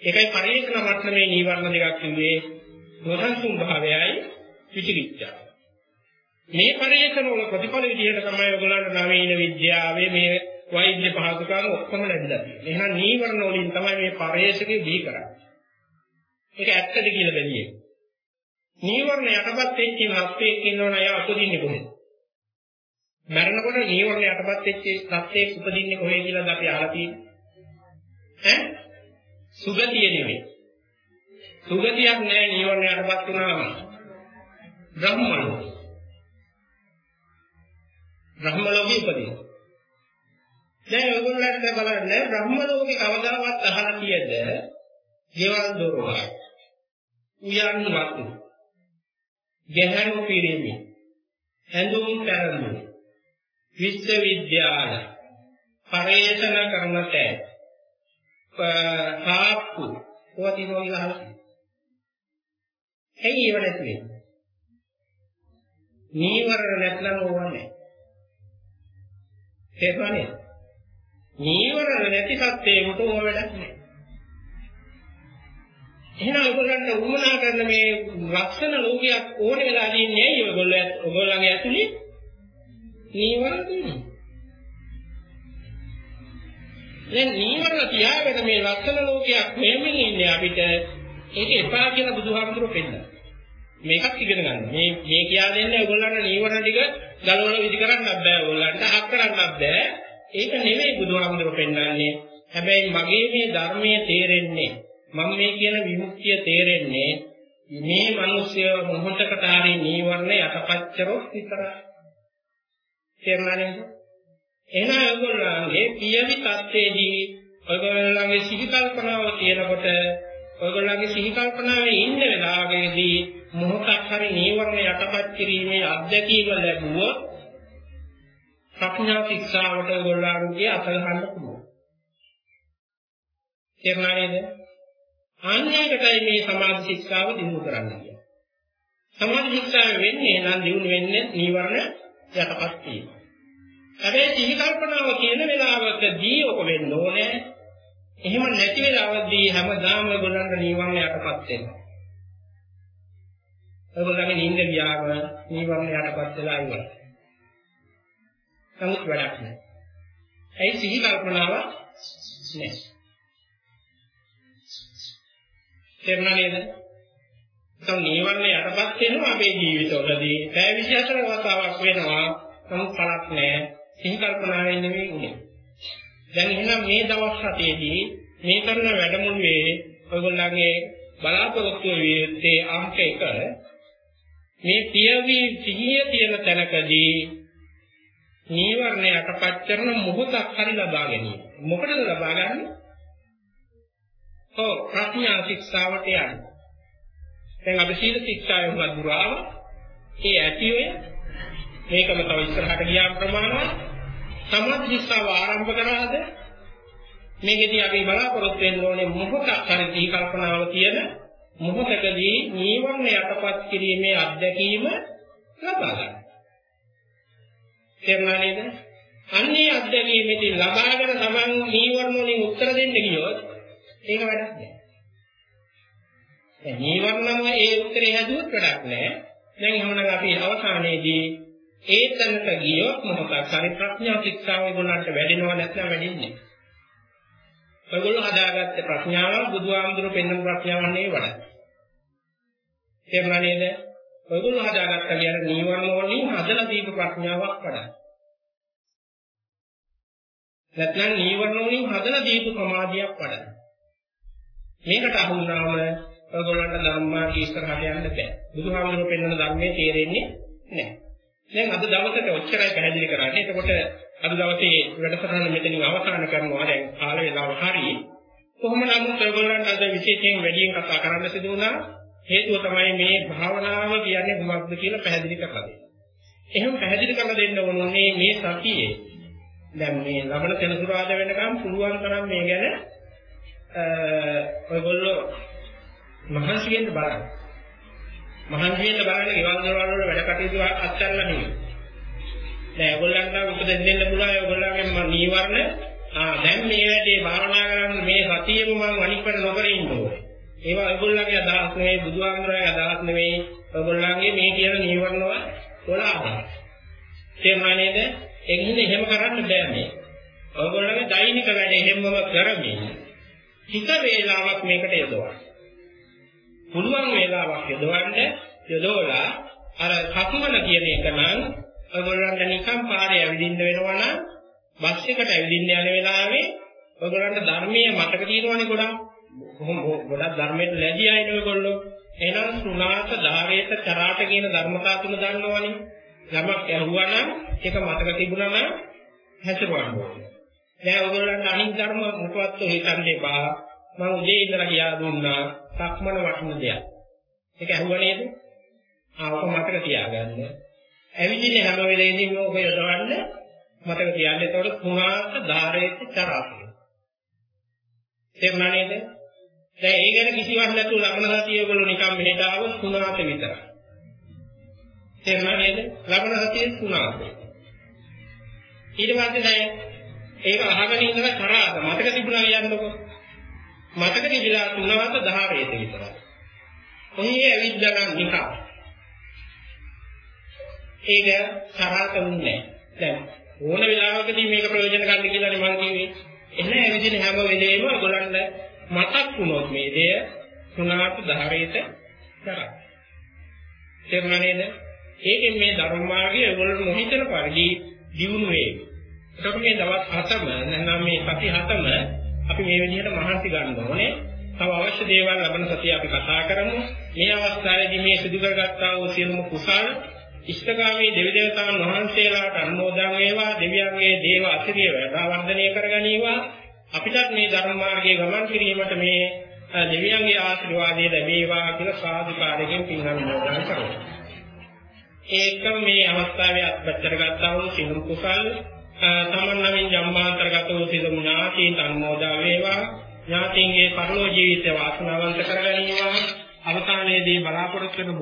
ඒකයි පරේෂණ මට්ටමේ නීවරණ දෙකක් කිව්වේ නොසන්සුන් භාවයයි විචිකිච්ඡා. මේ පරිේෂණ වල ප්‍රතිඵල විදිහට තමයි ඔයගොල්ලන්ට නවීන විද්‍යාවේ මේ වෛද්‍ය පහසුකම් ඔක්කොම ලැබිලා තියෙන්නේ. එහෙනම් නීවරණ වලින් තමයි මේ පරිේෂකේ දී කරන්නේ. ඒක ඇත්තද කියලා බැලියේ. නීවරණ යටපත් වෙච්ච හස්තයක් ඉන්නවනේ අය උපදින්නේ කොහෙද? මරණකොට නීවරණ යටපත් වෙච්ච සත්‍යයක් උපදින්නේ කොහෙද කියලාද අපි අහලා තියෙන්නේ. ඈ? සුගතිය නෙවෙයි. සුගතියක් නෑ නීවරණ යටපත් වුණාම. බ්‍රහ්ම ලෝකේ. බ්‍රහ්ම ලෝකේ උපදින. දැන් ඔයගොල්ලන්ට බලන්න බ්‍රහ්ම ලෝකේ කවදාවත් අහලා තියෙද? ගෙවල් දොරවල්. උයන් වතු. ගැහැණු පිරිමි. හැඳුම් පැරණි. විශ්වවිද්‍යාල. පරේෂණ කරන තැන්. පාප්පු. ඔය තියෙනවා කියලා අහලා. ඇයි ඒව නැති වෙන්නේ? නීවරණ නැත්නම් ඕවන්නේ. තේරුණානේ? නීවරණ නැති සත්‍යයකට ඕව වැඩක් නැහැ. එහෙනම් ඔයගොල්ලන්ට උවමනා කරන මේ ලක්ෂණ ලෝකයක් ඕන වෙලා දින්නේ ඇයි ඔයගොල්ලෝ ඔයගොල්ලන්ගේ ඇතුලේ නීවරණ තියෙනවා. දැන් නීවරණ තියාගෙන මේ ලක්ෂණ ලෝකයක් මෙහෙමින් ඉන්නේ අපිට ඒක එපා කියලා බුදුහාමුදුරුවෝ පෙන්නනවා. මේකත් ඉගෙන ගන්න. මේ මේ කියා දෙන්නේ ඔයගොල්ලන්ට නීවරණ ටික ගලවලා විදි කරන්නත් බෑ ඔයගොල්ලන්ට හක් කරන්නත් බෑ. ඒක නෙමෙයි බුදුහාමුදුරුවෝ පෙන්වන්නේ. හැබැයි මගේ මේ ධර්මයේ තේරෙන්නේ මම මේ කියන විමුක්තිය තේරෙන්නේ මේ මිනිස්ය මොහොතකට හරි නීවරණ යටපත් විතරයි. තේරුණා නේද? එහෙනම් ඔයගොල්ලන්ගේ පියවි තත්ත්වයේදී ඔයගොල්ලන්ගේ සිහි කල්පනාව කියනකොට ඔයගොල්ලන්ගේ සිහි කල්පනාවේ ඉන්න වෙලාවේදී මොහොතක් හරි නීවරණ යටපත් කිරීමේ අත්දැකීම ලැබුවොත් ප්‍රඥා ශික්ෂාවට ඔයගොල්ලන්ගේ අත ගන්න පුළුවන්. තේරුණා නේද? අන්නේකටයි මේ සමාධි ශික්ෂාව දිනු කරන්න කියන්නේ. සමාධි ශික්ෂාව වෙන්නේ නම් දිනු වෙන්නේ නීවරණ යටපත් වීම. හැබැයි සිහි කල්පනාව කියන වෙලාවකදී ඔක වෙන්න ඕනේ. එහෙම නැති වෙලාවදී හැමදාම ඔයගොල්ලන්ට නීවරණ යටපත් වෙනවා. ඔයගොල්ලන්ගේ නිින්ද ගියාම නීවරණ යටපත් වෙලා ඉවරයි. නමුත් වැඩක් නැහැ. ඒ සිහි කල්පනාව නැහැ. තේරුණා නේද? então නීවරණ යටපත් වෙනවා අපේ ජීවිතවලදී. පැය 24 වතාවක් වෙනවා. නමුත් පළක් නැහැ. සිහි කල්පනාවෙන් නෙමෙයි උනේ. දැන් එහෙනම් මේ දවස් රටේදී මේ කරන වැඩමුළුවේ ඔයගොල්ලන්ගේ බලාපොරොත්තු වියත්තේ අංක 1 මේ පියවි සිහිය තියෙන තැනකදී නීවරණ යටපත් කරන මොහොතක් හරි ලබා ගැනීම. මොකටද ලබා ගන්නේ? ඔව් ප්‍රඥා ශික්ෂාවට යන්න. දැන් අපි සීල ශික්ෂාවෙන් වදුරාව ඒ ඇති ඔය මේකම තව ඉස්සරහට ගියාම ප්‍රමාණවත් සමාධි ශික්ෂාව ආරම්භ කරාද මේකෙදී අපි බලාපොරොත්තු වෙන්න ඕනේ මොහොතක් හරි දී කල්පනාව තියෙන මොහොතකදී නීවරණ යටපත් කිරීමේ අත්දැකීම ලබා ගන්න. තේරුණා නේද? අන්නේ අත්දැකීමේදී ලබාගෙන තමන් නීවරණ වලින් උත්තර දෙන්න ගියොත් ඒක වැඩක් නෑ. දැන් නීවරණම ඒ උත්තරේ හැදුවොත් වැඩක් නෑ. දැන් එහෙනම් අපි අවසානයේදී ඒ තැනට ගියොත් මොකක්ද හරි ප්‍රඥා ශික්ෂාව ඒගොල්ලන්ට වැඩෙනව නැත්නම් වැඩින්නේ. ඔයගොල්ලෝ හදාගත්ත ප්‍රඥාව බුදුහාමුදුරු පෙන්වන ප්‍රඥාවක් නෙවෙයි වඩා. තේරුණා නේද? ඔයගොල්ලෝ හදාගත්ත කියන නීවරණ වලින් හදලා දීප ප්‍රඥාවක් වඩා. නැත්නම් නීවරණ වලින් හදලා දීප සමාධියක් වඩා. මේකට අහු වුණාම ඔයගොල්ලන්ට ධර්මාර්ගය ඉස්සරහට යන්න බෑ. බුදුහාමුදුරුවෝ පෙන්වන ධර්මයේ තේරෙන්නේ නැහැ. දැන් අද දවසට ඔච්චරයි පැහැදිලි කරන්නේ. එතකොට අද දවසේ වැඩසටහන මෙතනින් අවසන් කරනවා. දැන් කාල වේලාව හරි. කොහොම නමුත් ඔයගොල්ලන්ට අද විශේෂයෙන් වැඩියෙන් කතා කරන්න සිදු වුණා. හේතුව තමයි මේ භාවනාව කියන්නේ මොකක්ද කියලා පැහැදිලි කරලා දෙන්න. එහෙනම් පැහැදිලි කරලා දෙන්න ඕනේ මේ සතියේ දැන් මේ ලබන සෙනසුරාදා වෙනකම් පුළුවන් තරම් මේ ගැන ඔයගොල්ලෝ මහන්සි වෙන්න බලන්න. මහන්සි වෙන්න බලන්න ගෙවල් දොරවල් වල වැඩ කටයුතු අත්හැරලා නෙමෙයි. දැන් ඔයගොල්ලන්ට උපදෙස් දෙන්න පුළුවන් ඔයගොල්ලන්ගේ නීවරණ ආ දැන් මේ වැඩේ භාවනා කරන්න මේ සතියෙම මම අනික් වැඩ නොකර ඉන්න ඕනේ. ඒවා ඔයගොල්ලන්ගේ අදහස් නෙවෙයි බුදුහාමුදුරන්ගේ අදහස් නෙවෙයි ඔයගොල්ලන්ගේ මේ කියන නීවරණ වල අදහස්. තේරුණා නේද? එකින් එහෙම කරන්න බෑ මේ. ඔයගොල්ලන්ගේ දෛනික වැඩ එහෙමම කරමින් හිත වේලාවක් මේකට යොදවන්න. පුළුවන් වේලාවක් යොදවන්න යොදවලා අර සක්මන කියන එක නම් ඔයගොල්ලන්ට නිකම් පාරේ ඇවිදින්න වෙනවා නම් බස් එකට ඇවිදින්න යන වෙලාවේ ඔයගොල්ලන්ට ධර්මයේ මතක තියෙනවනේ ගොඩක්. කොහොම ගොඩක් ධර්මයට ලැබී ආයිනේ ඔයගොල්ලෝ. එහෙනම් සුණාත ධාරේත චරාට කියන ධර්මතා තුන දන්නවනේ. යමක් ඇහුවා නම් ඒක මතක තිබුණා නම් හැසිරවන්න ඕනේ. දැන් ඔයගොල්ලන්ට අනිත් ධර්ම මොකවත් හිතන්න එපා. මම උදේ ඉඳලා කියා දුන්නා සක්මන වටින දෙයක්. ඒක ඇහුවා නේද? ආ ඔක මතක තියාගන්න. ඇවිදින්නේ හැම වෙලේදීම ඔක යොදවන්න මතක තියාගන්න. ඒතකොට කුණාක ධාරේත චරාපය. තේරුණා නේද? දැන් ඒ ගැන කිසිවක් නැතුව ලබන සතිය ඔයගොල්ලෝ නිකන් මෙහෙට ආවොත් කුණාක විතරයි. තේරුණා නේද? ලබන සතියේ කුණාක. ඊට පස්සේ දැන් ඒක අහගෙන ඉඳලා කරාද මතක තිබුණා කියන්නකො. මතක තිබිලා තුනවත 10 වේද විතරයි. ඔහේ ඇවිද්දා නම් නිකන්. ඒක සරාතුන්නේ දැන් ඕන වෙලාවකදී මේක ප්‍රයෝජන ගන්න කියලානේ මම කිව්වේ. එන්න ඇවිදින හැම වෙලේම ඔයගොල්ලන්ට මතක් වුණොත් මේ දෙය තුනවත 10 වේද කරා. තේරුණා නේද? ඒකෙන් මේ ධර්ම මාර්ගය ඔයගොල්ලෝ නොහිතන පරිදි දියුණු වේවි. එතකොට මේ දවස් 7ම නැත්නම් මේ සති 7ම අපි මේ විදිහට මහන්සි ගන්න ඕනේ. තව අවශ්‍ය දේවල් ලබන සතිය අපි කතා කරමු. මේ අවස්ථාවේදී මේ සිදු කරගත්තා වූ සියලුම කුසල් ඉෂ්ඨගාමී දෙවි දේවතාවුන් වහන්සේලාට අනුමෝදන් වේවා. දෙවියන්ගේ දේව අසිරිය වර්ධනය කරගනීවා. අපිටත් මේ ධර්ම මාර්ගයේ ගමන් කිරීමට මේ දෙවියන්ගේ ආශිර්වාදය ලැබේවා කියලා සාදුකාරයෙන් පින් අනුමෝදන් කරමු. ඒකම මේ අවස්ථාවේ අත්පත් කරගත්තා වූ සිනු කුසල් තමන් නමින් ජම්මාන්තරගත වූ සිදු ඥාතීන් අනුමෝදා වේවා. ඥාතීන්ගේ පරලෝ ජීවිත වාසනාවන්ත කරගැනීවා අවසානයේදී බලාපොරොත්තු වෙන